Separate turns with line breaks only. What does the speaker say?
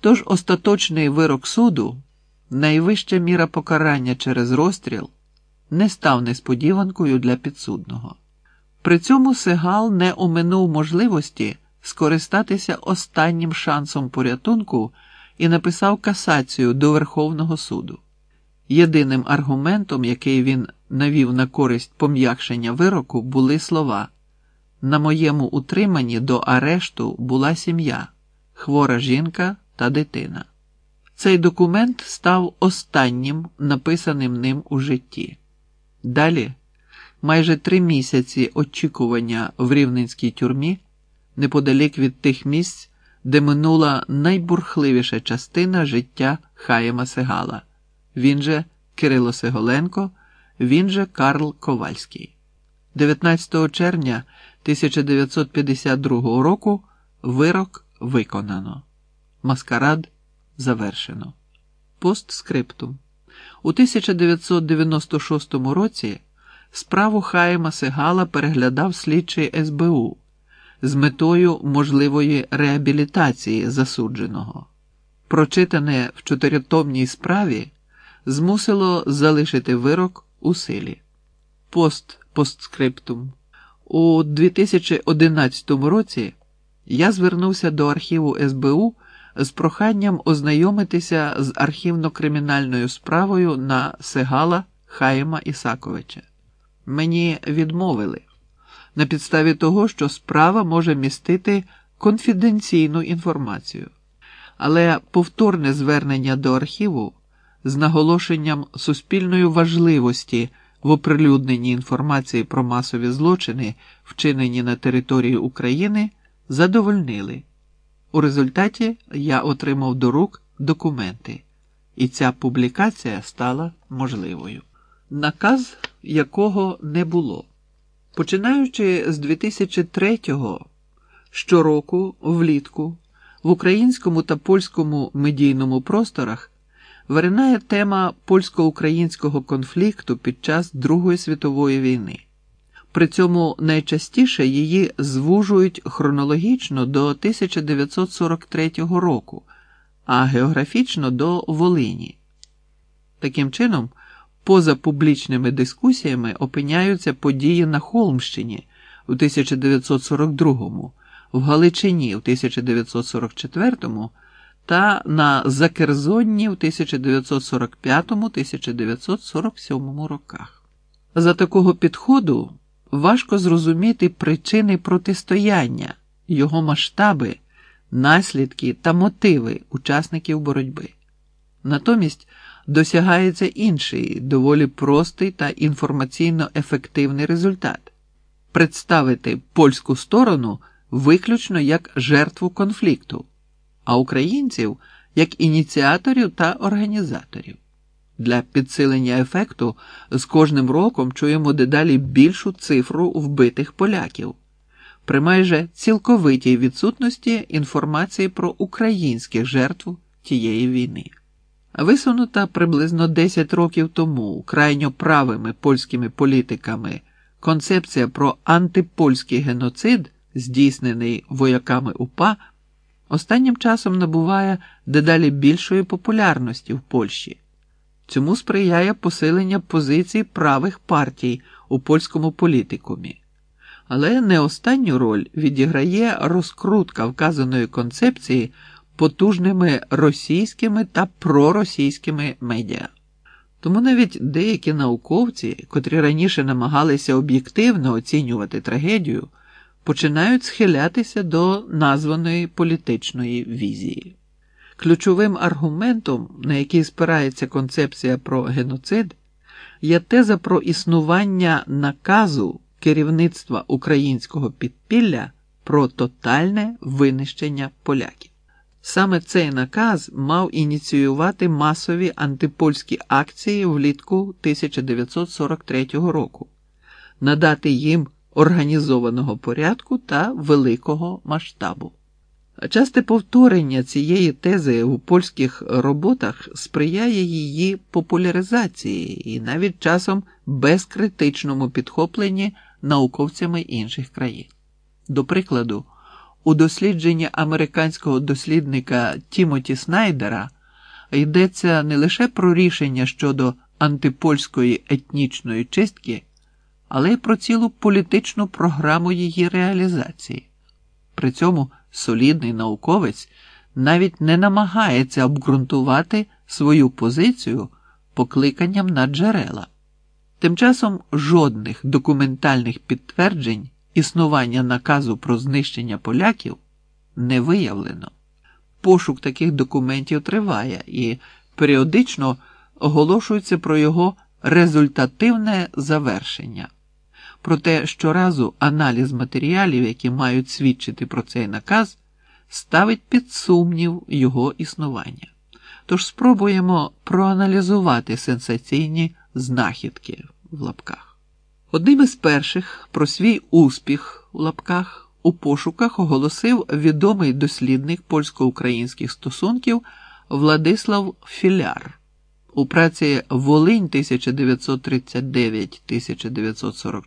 Тож остаточний вирок суду, найвища міра покарання через розстріл, не став несподіванкою для підсудного. При цьому Сигал не оминув можливості скористатися останнім шансом порятунку і написав касацію до Верховного суду. Єдиним аргументом, який він навів на користь пом'якшення вироку, були слова: на моєму утриманні до арешту була сім'я, хвора жінка та дитина. Цей документ став останнім написаним ним у житті. Далі, майже три місяці очікування в рівненській тюрмі, неподалік від тих місць, де минула найбурхливіша частина життя Хаєма Сегала. Він же Кирило Сеголенко, він же Карл Ковальський. 19 червня 1952 року вирок виконано. Маскарад завершено. Постскриптум. У 1996 році справу Хаєма Сегала переглядав слідчий СБУ з метою можливої реабілітації засудженого. Прочитане в чотиритомній справі змусило залишити вирок у силі. Пост постскриптум. У 2011 році я звернувся до архіву СБУ з проханням ознайомитися з архівно-кримінальною справою на Сегала Хаєма Ісаковича. Мені відмовили на підставі того, що справа може містити конфіденційну інформацію, але повторне звернення до архіву з наголошенням суспільної важливості в оприлюдненні інформації про масові злочини, вчинені на території України, задовольнили. У результаті я отримав до рук документи, і ця публікація стала можливою. Наказ якого не було. Починаючи з 2003-го, щороку влітку в українському та польському медійному просторах виринає тема польсько-українського конфлікту під час Другої світової війни. При цьому найчастіше її звужують хронологічно до 1943 року, а географічно до Волині. Таким чином, поза публічними дискусіями опиняються події на Холмщині у 1942, в Галичині в 1944 та на Закерзонні в 1945-1947 роках. За такого підходу важко зрозуміти причини протистояння, його масштаби, наслідки та мотиви учасників боротьби. Натомість досягається інший, доволі простий та інформаційно ефективний результат представити польську сторону виключно як жертву конфлікту, а українців як ініціаторів та організаторів. Для підсилення ефекту з кожним роком чуємо дедалі більшу цифру вбитих поляків, при майже цілковитій відсутності інформації про українських жертв тієї війни. Висунута приблизно 10 років тому крайньо правими польськими політиками концепція про антипольський геноцид, здійснений вояками УПА, останнім часом набуває дедалі більшої популярності в Польщі. Цьому сприяє посилення позицій правих партій у польському політикумі. Але не останню роль відіграє розкрутка вказаної концепції потужними російськими та проросійськими медіа. Тому навіть деякі науковці, котрі раніше намагалися об'єктивно оцінювати трагедію, починають схилятися до названої політичної візії. Ключовим аргументом, на який спирається концепція про геноцид, є теза про існування наказу керівництва українського підпілля про тотальне винищення поляків. Саме цей наказ мав ініціювати масові антипольські акції влітку 1943 року, надати їм організованого порядку та великого масштабу. Часте повторення цієї тези у польських роботах сприяє її популяризації і навіть часом безкритичному підхопленні науковцями інших країн. До прикладу, у дослідженні американського дослідника Тімоті Снайдера йдеться не лише про рішення щодо антипольської етнічної чистки, але й про цілу політичну програму її реалізації. При цьому солідний науковець навіть не намагається обґрунтувати свою позицію покликанням на джерела. Тим часом жодних документальних підтверджень існування наказу про знищення поляків не виявлено. Пошук таких документів триває і періодично оголошується про його результативне завершення. Проте щоразу аналіз матеріалів, які мають свідчити про цей наказ, ставить під сумнів його існування. Тож спробуємо проаналізувати сенсаційні знахідки в лапках. Одним із перших про свій успіх у лапках у пошуках оголосив відомий дослідник польсько-українських стосунків Владислав Філяр. У праці Волинь 1939-1944